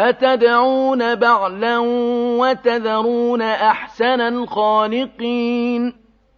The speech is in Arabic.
أَتَدْعُونَ بَعْلًا وَتَذَرُونَ أَحْسَنَ الْخَالِقِينَ